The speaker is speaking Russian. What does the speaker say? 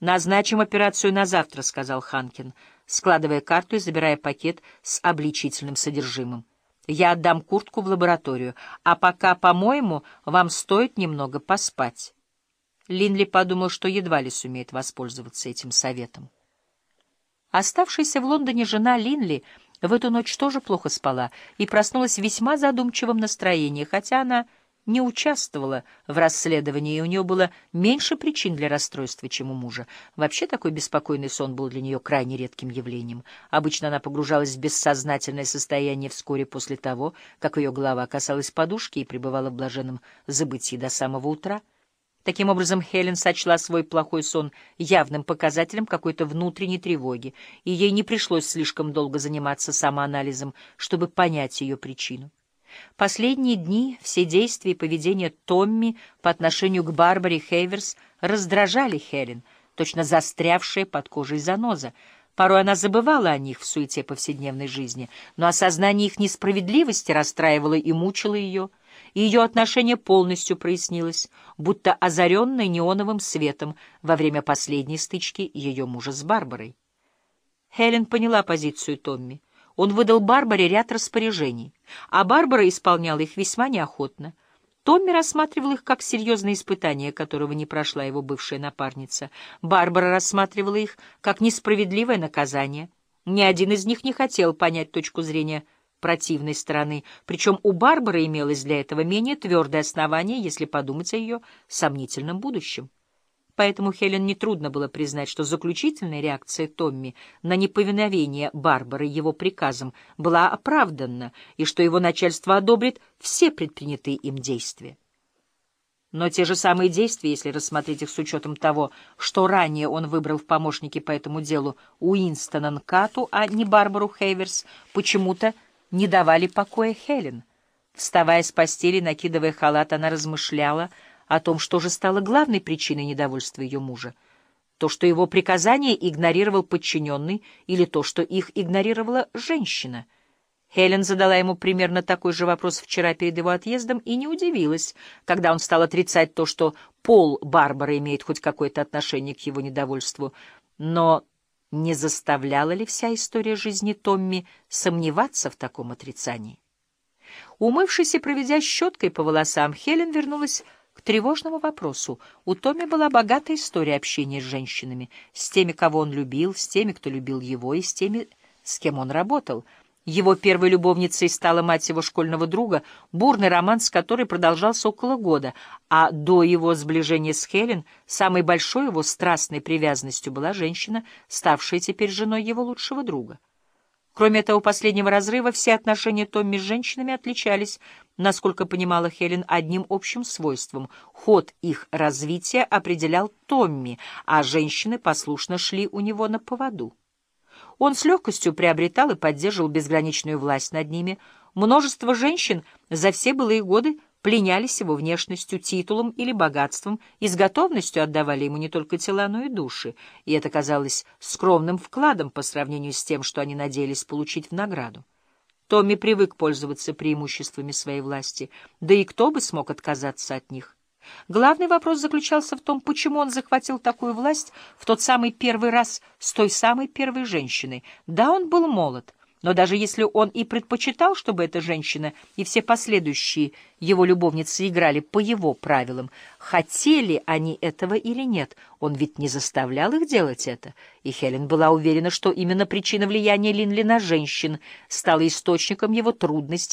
«Назначим операцию на завтра», — сказал Ханкин, складывая карту и забирая пакет с обличительным содержимым. «Я отдам куртку в лабораторию, а пока, по-моему, вам стоит немного поспать». Линли подумал, что едва ли сумеет воспользоваться этим советом. Оставшаяся в Лондоне жена Линли в эту ночь тоже плохо спала и проснулась в весьма задумчивом настроении, хотя она не участвовала в расследовании, и у нее было меньше причин для расстройства, чем у мужа. Вообще такой беспокойный сон был для нее крайне редким явлением. Обычно она погружалась в бессознательное состояние вскоре после того, как ее голова касалась подушки и пребывала в блаженном забытии до самого утра. Таким образом, Хелен сочла свой плохой сон явным показателем какой-то внутренней тревоги, и ей не пришлось слишком долго заниматься самоанализом, чтобы понять ее причину. Последние дни все действия и поведение Томми по отношению к Барбаре Хейверс раздражали Хелен, точно застрявшая под кожей заноза. Порой она забывала о них в суете повседневной жизни, но осознание их несправедливости расстраивало и мучило ее, и ее отношение полностью прояснилось, будто озаренное неоновым светом во время последней стычки ее мужа с Барбарой. Хелен поняла позицию Томми. Он выдал Барбаре ряд распоряжений, а Барбара исполняла их весьма неохотно. Томми рассматривал их как серьезное испытание, которого не прошла его бывшая напарница. Барбара рассматривала их как несправедливое наказание. Ни один из них не хотел понять точку зрения противной стороны, причем у Барбары имелось для этого менее твердое основание, если подумать о ее сомнительном будущем. Поэтому Хелен нетрудно было признать, что заключительная реакция Томми на неповиновение Барбары его приказам была оправданна, и что его начальство одобрит все предпринятые им действия. Но те же самые действия, если рассмотреть их с учетом того, что ранее он выбрал в помощники по этому делу Уинстона Нкату, а не Барбару Хейверс, почему-то не давали покоя Хелен. Вставая с постели, накидывая халат, она размышляла — о том, что же стало главной причиной недовольства ее мужа. То, что его приказания игнорировал подчиненный, или то, что их игнорировала женщина. Хелен задала ему примерно такой же вопрос вчера перед его отъездом и не удивилась, когда он стал отрицать то, что пол Барбары имеет хоть какое-то отношение к его недовольству. Но не заставляла ли вся история жизни Томми сомневаться в таком отрицании? Умывшись и проведя щеткой по волосам, Хелен вернулась к тревожному вопросу. У Томми была богатая история общения с женщинами, с теми, кого он любил, с теми, кто любил его, и с теми, с кем он работал. Его первой любовницей стала мать его школьного друга, бурный роман с которой продолжался около года, а до его сближения с Хелен самой большой его страстной привязанностью была женщина, ставшая теперь женой его лучшего друга. Кроме этого последнего разрыва, все отношения Томми с женщинами отличались, насколько понимала Хелен, одним общим свойством. Ход их развития определял Томми, а женщины послушно шли у него на поводу. Он с легкостью приобретал и поддерживал безграничную власть над ними. Множество женщин за все былые годы пленялись его внешностью, титулом или богатством и с готовностью отдавали ему не только тела, но и души, и это казалось скромным вкладом по сравнению с тем, что они надеялись получить в награду. Томми привык пользоваться преимуществами своей власти, да и кто бы смог отказаться от них? Главный вопрос заключался в том, почему он захватил такую власть в тот самый первый раз с той самой первой женщиной. Да, он был молод, но даже если он и предпочитал, чтобы эта женщина и все последующие его любовницы играли по его правилам, хотели они этого или нет, он ведь не заставлял их делать это. И Хелен была уверена, что именно причина влияния Линли на женщин стала источником его трудностей